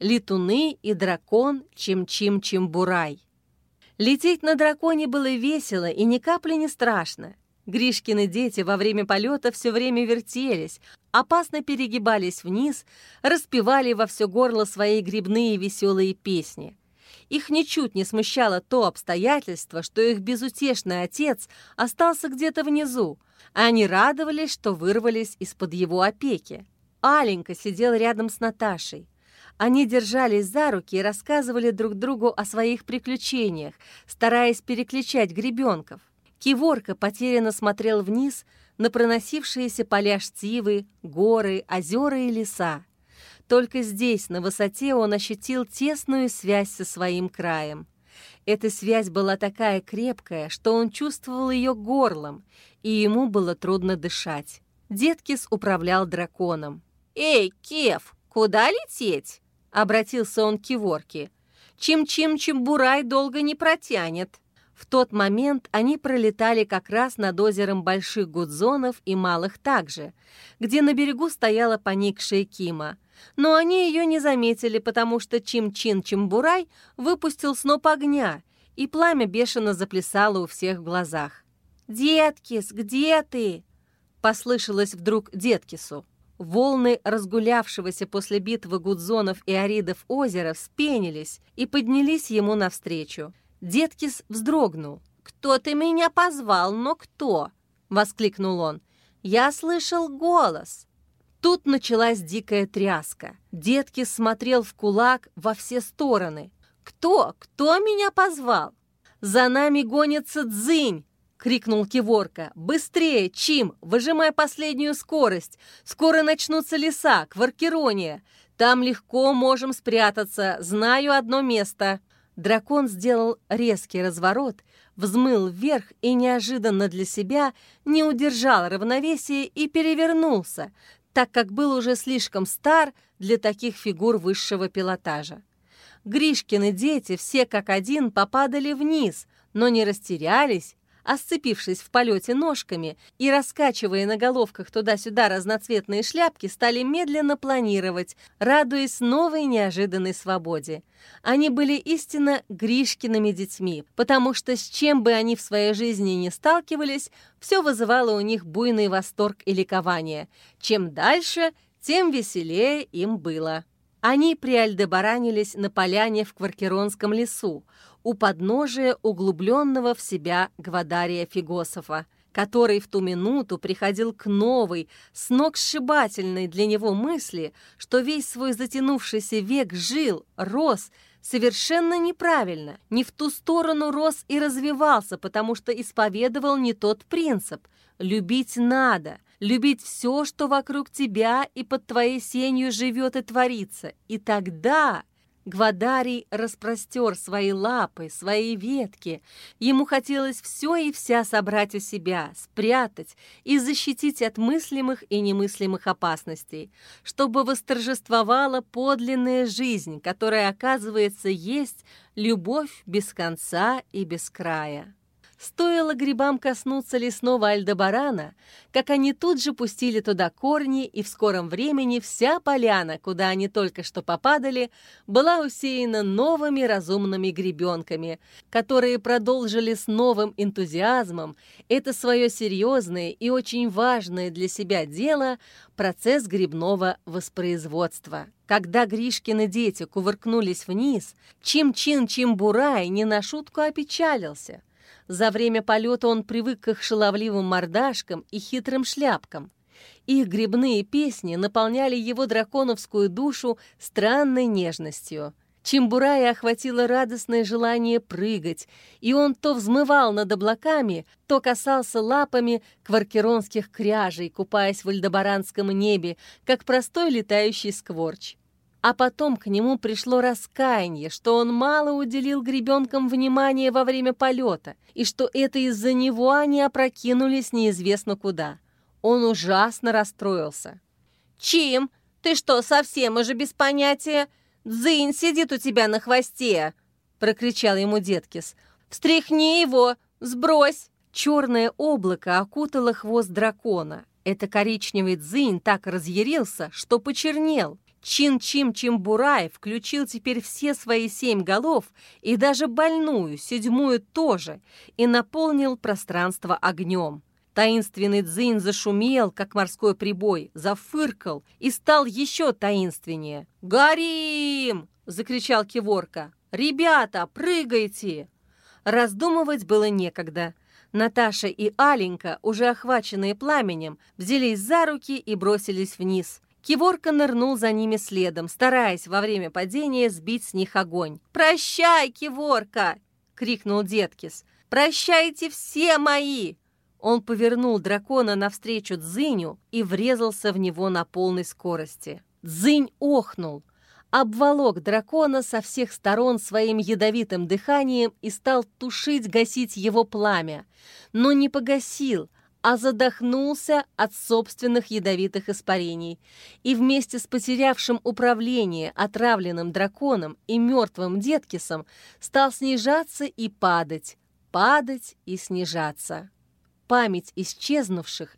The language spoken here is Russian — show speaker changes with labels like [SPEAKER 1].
[SPEAKER 1] летуны и дракон Чим-Чим-Чимбурай. Лететь на драконе было весело и ни капли не страшно. Гришкины дети во время полета все время вертелись, опасно перегибались вниз, распевали во все горло свои грибные веселые песни. Их ничуть не смущало то обстоятельство, что их безутешный отец остался где-то внизу, а они радовались, что вырвались из-под его опеки. Аленька сидел рядом с Наташей. Они держались за руки и рассказывали друг другу о своих приключениях, стараясь переключать гребенков. Киворка потерянно смотрел вниз на проносившиеся поля штивы, горы, озера и леса. Только здесь, на высоте, он ощутил тесную связь со своим краем. Эта связь была такая крепкая, что он чувствовал ее горлом, и ему было трудно дышать. Деткис управлял драконом. «Эй, Кев, куда лететь?» — обратился он к Киворке. «Чим-чим-чимбурай долго не протянет». В тот момент они пролетали как раз над озером Больших Гудзонов и Малых также, где на берегу стояла поникшая Кима. Но они ее не заметили, потому что Чим-Чин-Чимбурай выпустил сноп огня, и пламя бешено заплясало у всех в глазах. «Деткис, где ты?» — послышалось вдруг Деткису. Волны разгулявшегося после битвы Гудзонов и Аридов озера вспенились и поднялись ему навстречу. Деткис вздрогнул. «Кто ты меня позвал, но кто?» — воскликнул он. «Я слышал голос». Тут началась дикая тряска. Деткис смотрел в кулак во все стороны. «Кто? Кто меня позвал?» «За нами гонится Дзынь!» — крикнул Киворка. «Быстрее, Чим! Выжимай последнюю скорость! Скоро начнутся леса, Кваркерония! Там легко можем спрятаться, знаю одно место!» Дракон сделал резкий разворот, взмыл вверх и неожиданно для себя не удержал равновесия и перевернулся, так как был уже слишком стар для таких фигур высшего пилотажа. Гришкины дети все как один попадали вниз, но не растерялись а сцепившись в полете ножками и раскачивая на головках туда-сюда разноцветные шляпки, стали медленно планировать, радуясь новой неожиданной свободе. Они были истинно Гришкиными детьми, потому что с чем бы они в своей жизни не сталкивались, все вызывало у них буйный восторг и ликование. Чем дальше, тем веселее им было. Они приальдебаранились на поляне в Кваркеронском лесу, у подножия углубленного в себя Гвадария Фигософа, который в ту минуту приходил к новой, сногсшибательной для него мысли, что весь свой затянувшийся век жил, рос, совершенно неправильно, не в ту сторону рос и развивался, потому что исповедовал не тот принцип. Любить надо, любить все, что вокруг тебя и под твоей сенью живет и творится. И тогда Гвадарий распростер свои лапы, свои ветки. Ему хотелось все и вся собрать у себя, спрятать и защитить от мыслимых и немыслимых опасностей, чтобы восторжествовала подлинная жизнь, которая, оказывается, есть любовь без конца и без края. Стоило грибам коснуться лесного Альдебарана, как они тут же пустили туда корни, и в скором времени вся поляна, куда они только что попадали, была усеяна новыми разумными гребенками, которые продолжили с новым энтузиазмом это свое серьезное и очень важное для себя дело процесс грибного воспроизводства. Когда Гришкины дети кувыркнулись вниз, Чим-Чин-Чимбурай не на шутку опечалился. За время полета он привык к их шаловливым мордашкам и хитрым шляпкам. Их грибные песни наполняли его драконовскую душу странной нежностью. Чимбурая охватило радостное желание прыгать, и он то взмывал над облаками, то касался лапами кваркеронских кряжей, купаясь в альдебаранском небе, как простой летающий скворч. А потом к нему пришло раскаяние, что он мало уделил гребенкам внимания во время полета, и что это из-за него они опрокинулись неизвестно куда. Он ужасно расстроился. «Чим, ты что, совсем уже без понятия? Дзынь сидит у тебя на хвосте!» — прокричал ему Деткис. «Встряхни его! Сбрось!» Черное облако окутало хвост дракона. Это коричневый дзынь так разъярился, что почернел. Чин-Чим-Чимбурай включил теперь все свои семь голов и даже больную, седьмую тоже, и наполнил пространство огнем. Таинственный дзынь зашумел, как морской прибой, зафыркал и стал еще таинственнее. «Горим!» — закричал Киворка. «Ребята, прыгайте!» Раздумывать было некогда. Наташа и Аленька, уже охваченные пламенем, взялись за руки и бросились вниз. Киворка нырнул за ними следом, стараясь во время падения сбить с них огонь. «Прощай, Киворка!» — крикнул Деткис. «Прощайте все мои!» Он повернул дракона навстречу Дзыню и врезался в него на полной скорости. Дзынь охнул, обволок дракона со всех сторон своим ядовитым дыханием и стал тушить, гасить его пламя, но не погасил, а задохнулся от собственных ядовитых испарений и вместе с потерявшим управление отравленным драконом и мертвым Деткисом стал снижаться и падать, падать и снижаться. Память исчезнувших